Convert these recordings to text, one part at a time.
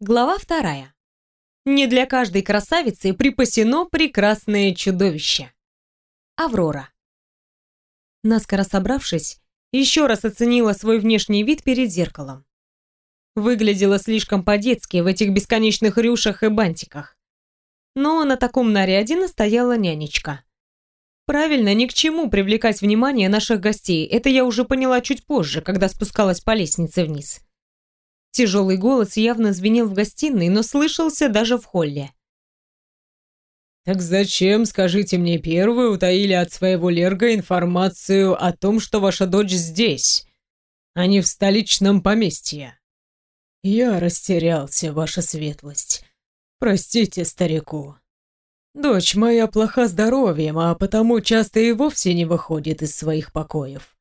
Глава вторая. Не для каждой красавицы припасено прекрасное чудовище. Аврора. Наскоро собравшись, еще раз оценила свой внешний вид перед зеркалом. Выглядела слишком по-детски в этих бесконечных рюшах и бантиках. Но на таком наряде настояла нянечка. Правильно, ни к чему привлекать внимание наших гостей, это я уже поняла чуть позже, когда спускалась по лестнице вниз. Тяжелый голос явно звенел в гостиной, но слышался даже в холле. «Так зачем, скажите мне, первые утаили от своего Лерга информацию о том, что ваша дочь здесь, а не в столичном поместье?» «Я растерялся, ваша светлость. Простите старику. Дочь моя плоха здоровьем, а потому часто и вовсе не выходит из своих покоев».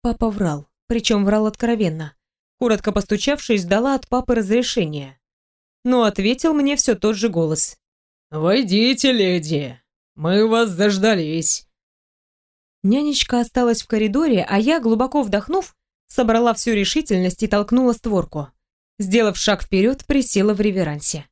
Папа врал, причем врал откровенно коротко постучавшись, дала от папы разрешение. Но ответил мне все тот же голос. «Войдите, леди, мы вас заждались». Нянечка осталась в коридоре, а я, глубоко вдохнув, собрала всю решительность и толкнула створку. Сделав шаг вперед, присела в реверансе.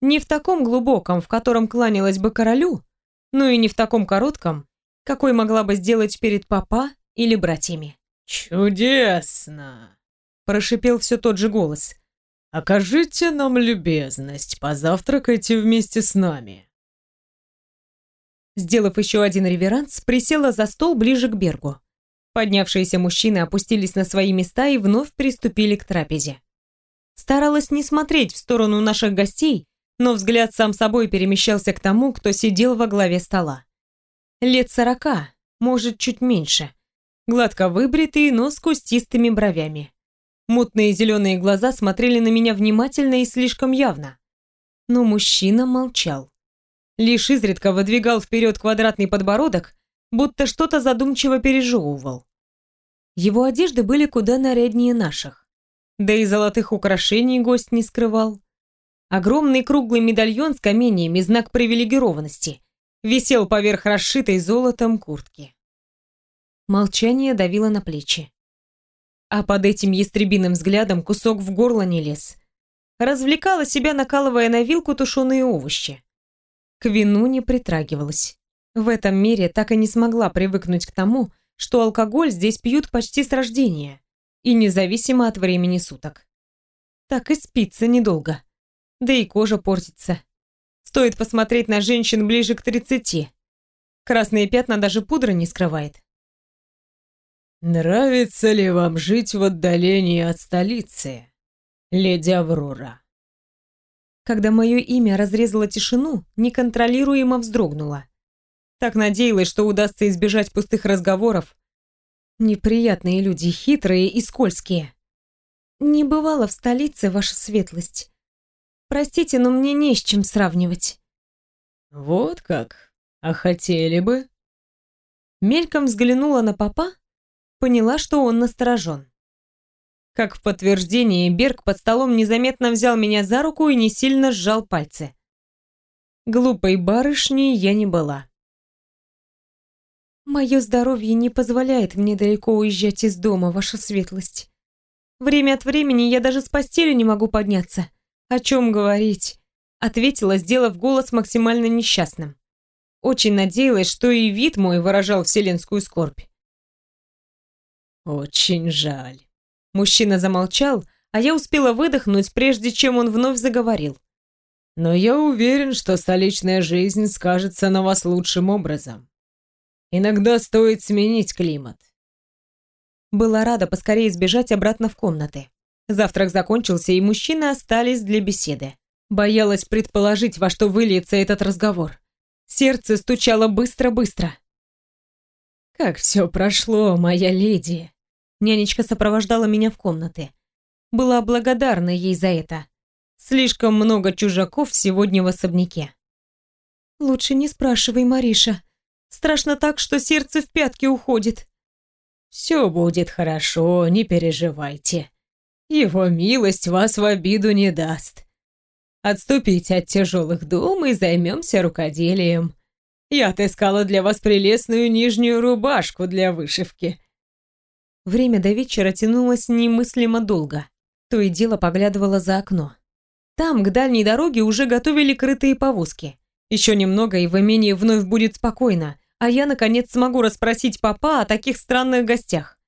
Не в таком глубоком, в котором кланялась бы королю, но и не в таком коротком, какой могла бы сделать перед папа или братьями. «Чудесно!» Прошипел все тот же голос. «Окажите нам любезность, позавтракайте вместе с нами». Сделав еще один реверанс, присела за стол ближе к Бергу. Поднявшиеся мужчины опустились на свои места и вновь приступили к трапезе. Старалась не смотреть в сторону наших гостей, но взгляд сам собой перемещался к тому, кто сидел во главе стола. Лет сорока, может, чуть меньше. Гладко выбритый, но с кустистыми бровями. Мутные зеленые глаза смотрели на меня внимательно и слишком явно. Но мужчина молчал. Лишь изредка выдвигал вперед квадратный подбородок, будто что-то задумчиво пережевывал. Его одежды были куда наряднее наших. Да и золотых украшений гость не скрывал. Огромный круглый медальон с каменьями, знак привилегированности, висел поверх расшитой золотом куртки. Молчание давило на плечи а под этим ястребиным взглядом кусок в горло не лез. Развлекала себя, накалывая на вилку тушеные овощи. К вину не притрагивалась. В этом мире так и не смогла привыкнуть к тому, что алкоголь здесь пьют почти с рождения, и независимо от времени суток. Так и спится недолго. Да и кожа портится. Стоит посмотреть на женщин ближе к тридцати. Красные пятна даже пудра не скрывает. «Нравится ли вам жить в отдалении от столицы, леди Аврора?» Когда мое имя разрезало тишину, неконтролируемо вздрогнула. Так надеялась, что удастся избежать пустых разговоров. Неприятные люди, хитрые и скользкие. Не бывало в столице, ваша светлость. Простите, но мне не с чем сравнивать. Вот как? А хотели бы? Мельком взглянула на папа, поняла, что он насторожен. Как в подтверждение, Берг под столом незаметно взял меня за руку и не сильно сжал пальцы. Глупой барышней я не была. Мое здоровье не позволяет мне далеко уезжать из дома, ваша светлость. Время от времени я даже с постели не могу подняться. О чем говорить? Ответила, сделав голос максимально несчастным. Очень надеялась, что и вид мой выражал вселенскую скорбь. «Очень жаль». Мужчина замолчал, а я успела выдохнуть, прежде чем он вновь заговорил. «Но я уверен, что столичная жизнь скажется на вас лучшим образом. Иногда стоит сменить климат». Была рада поскорее сбежать обратно в комнаты. Завтрак закончился, и мужчины остались для беседы. Боялась предположить, во что выльется этот разговор. Сердце стучало быстро-быстро. «Как все прошло, моя леди!» Нянечка сопровождала меня в комнаты. Была благодарна ей за это. Слишком много чужаков сегодня в особняке. «Лучше не спрашивай, Мариша. Страшно так, что сердце в пятки уходит». «Все будет хорошо, не переживайте. Его милость вас в обиду не даст. Отступите от тяжелых дум и займемся рукоделием. Я отыскала для вас прелестную нижнюю рубашку для вышивки». Время до вечера тянулось немыслимо долго. То и дело поглядывала за окно. Там, к дальней дороге, уже готовили крытые повозки. Еще немного, и в имении вновь будет спокойно, а я, наконец, смогу расспросить папа о таких странных гостях.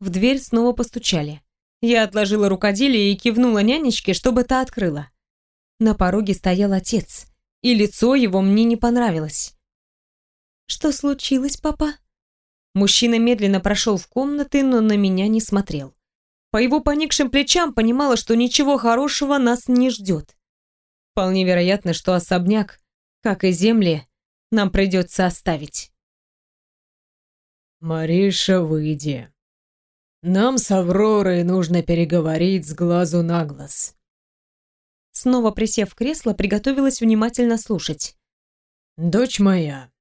В дверь снова постучали. Я отложила рукоделие и кивнула нянечке, чтобы та открыла. На пороге стоял отец, и лицо его мне не понравилось. «Что случилось, папа?» Мужчина медленно прошел в комнаты, но на меня не смотрел. По его поникшим плечам понимала, что ничего хорошего нас не ждет. Вполне вероятно, что особняк, как и земли, нам придется оставить. «Мариша, выйди. Нам с Авророй нужно переговорить с глазу на глаз». Снова присев в кресло, приготовилась внимательно слушать. «Дочь моя,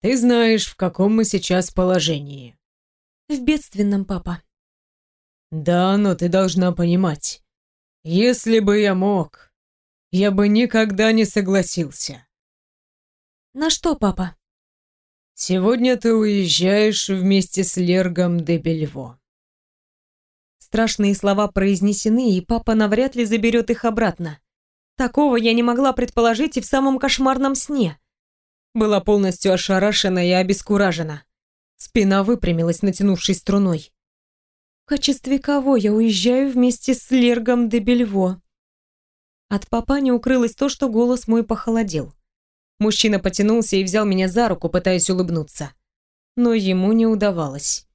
ты знаешь, в каком мы сейчас положении?» «В бедственном, папа». «Да, но ты должна понимать. Если бы я мог, я бы никогда не согласился. На что, папа? Сегодня ты уезжаешь вместе с Лергом де Бельво. Страшные слова произнесены, и папа навряд ли заберет их обратно. Такого я не могла предположить и в самом кошмарном сне. Была полностью ошарашена и обескуражена. Спина выпрямилась, натянувшись струной. В качестве кого я уезжаю вместе с Лергом де Бельво? От папа не укрылось то, что голос мой похолодел. Мужчина потянулся и взял меня за руку, пытаясь улыбнуться. Но ему не удавалось.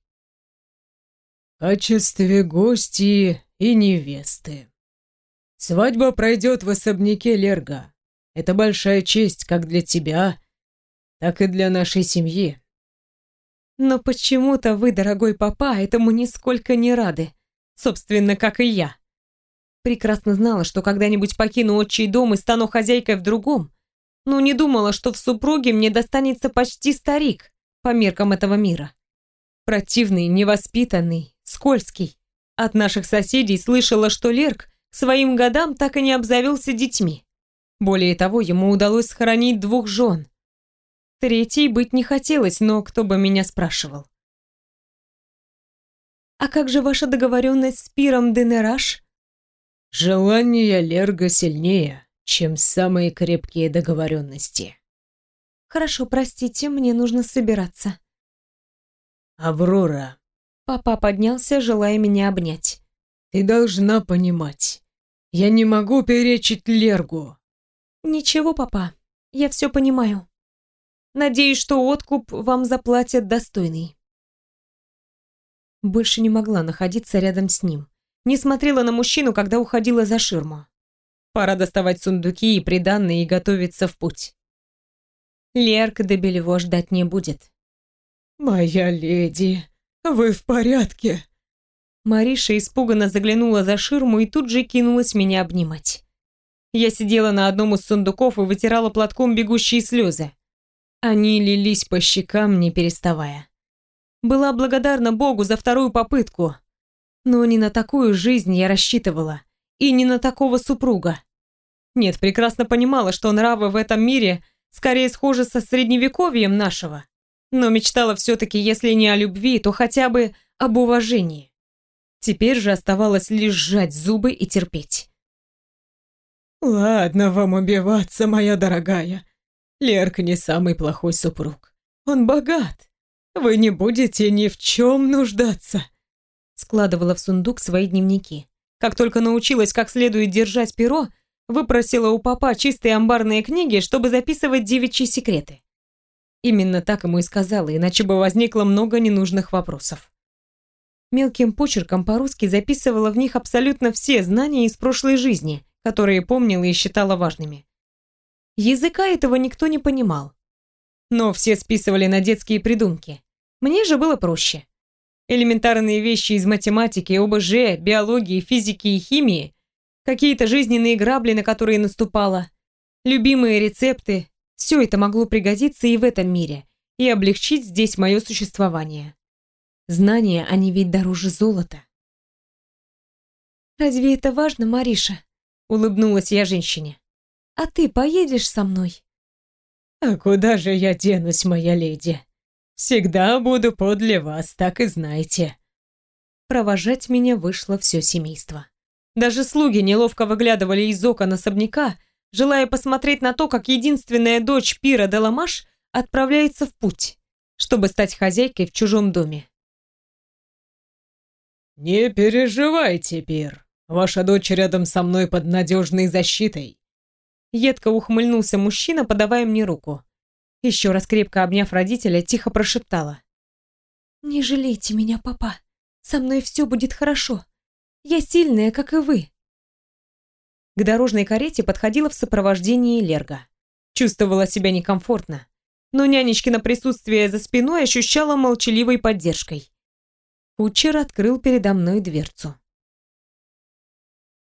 «В качестве гости и невесты. Свадьба пройдет в особняке Лерга. Это большая честь как для тебя, так и для нашей семьи». «Но почему-то вы, дорогой папа, этому нисколько не рады. Собственно, как и я». Прекрасно знала, что когда-нибудь покину отчий дом и стану хозяйкой в другом, но не думала, что в супруге мне достанется почти старик по меркам этого мира. Противный, невоспитанный, скользкий. От наших соседей слышала, что Лерк своим годам так и не обзавелся детьми. Более того, ему удалось сохранить двух жен. Третьей быть не хотелось, но кто бы меня спрашивал. «А как же ваша договоренность с Пиром Денераш?» Желание Лерга сильнее, чем самые крепкие договоренности. Хорошо, простите, мне нужно собираться. Аврора. Папа поднялся, желая меня обнять. Ты должна понимать. Я не могу перечить Лергу. Ничего, папа, я все понимаю. Надеюсь, что откуп вам заплатят достойный. Больше не могла находиться рядом с ним не смотрела на мужчину, когда уходила за ширму. Пора доставать сундуки и приданные и готовиться в путь. Лерк де Белево ждать не будет. «Моя леди, вы в порядке?» Мариша испуганно заглянула за ширму и тут же кинулась меня обнимать. Я сидела на одном из сундуков и вытирала платком бегущие слезы. Они лились по щекам, не переставая. Была благодарна Богу за вторую попытку, но не на такую жизнь я рассчитывала. И не на такого супруга. Нет, прекрасно понимала, что нравы в этом мире скорее схожи со средневековьем нашего. Но мечтала все-таки, если не о любви, то хотя бы об уважении. Теперь же оставалось лишь сжать зубы и терпеть. «Ладно вам убиваться, моя дорогая. Лерк не самый плохой супруг. Он богат. Вы не будете ни в чем нуждаться складывала в сундук свои дневники. Как только научилась как следует держать перо, выпросила у папа чистые амбарные книги, чтобы записывать девичьи секреты. Именно так ему и сказала, иначе бы возникло много ненужных вопросов. Мелким почерком по-русски записывала в них абсолютно все знания из прошлой жизни, которые помнила и считала важными. Языка этого никто не понимал. Но все списывали на детские придумки. Мне же было проще. Элементарные вещи из математики, ОБЖ, биологии, физики и химии, какие-то жизненные грабли, на которые наступала, любимые рецепты – все это могло пригодиться и в этом мире, и облегчить здесь мое существование. Знания, они ведь дороже золота. «Разве это важно, Мариша?» – улыбнулась я женщине. «А ты поедешь со мной?» «А куда же я денусь, моя леди?» Всегда буду подле вас, так и знайте. Провожать меня вышло все семейство. Даже слуги неловко выглядывали из окон особняка, желая посмотреть на то, как единственная дочь Пира Деламаш отправляется в путь, чтобы стать хозяйкой в чужом доме. «Не переживайте, Пир. Ваша дочь рядом со мной под надежной защитой». Едко ухмыльнулся мужчина, подавая мне руку. Еще раз крепко обняв родителя, тихо прошептала. «Не жалейте меня, папа. Со мной все будет хорошо. Я сильная, как и вы». К дорожной карете подходила в сопровождении Лерга. Чувствовала себя некомфортно, но нянечкино присутствие за спиной ощущала молчаливой поддержкой. Кучер открыл передо мной дверцу.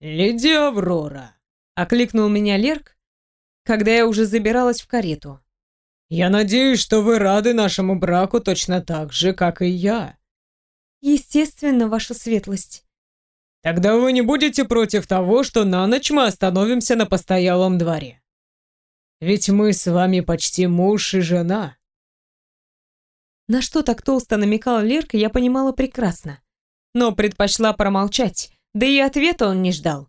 «Леди Аврора!» — окликнул меня Лерг, когда я уже забиралась в карету. «Я надеюсь, что вы рады нашему браку точно так же, как и я». «Естественно, ваша светлость». «Тогда вы не будете против того, что на ночь мы остановимся на постоялом дворе? Ведь мы с вами почти муж и жена». На что так толсто намекал Лерка, я понимала прекрасно. Но предпочла промолчать, да и ответа он не ждал.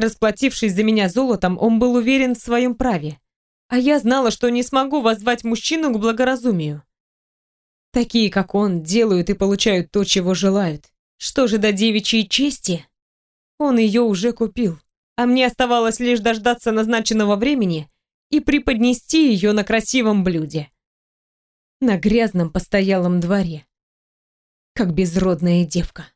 Расплатившись за меня золотом, он был уверен в своем праве. А я знала, что не смогу воззвать мужчину к благоразумию. Такие, как он, делают и получают то, чего желают. Что же до девичьей чести? Он ее уже купил, а мне оставалось лишь дождаться назначенного времени и преподнести ее на красивом блюде. На грязном постоялом дворе. Как безродная девка.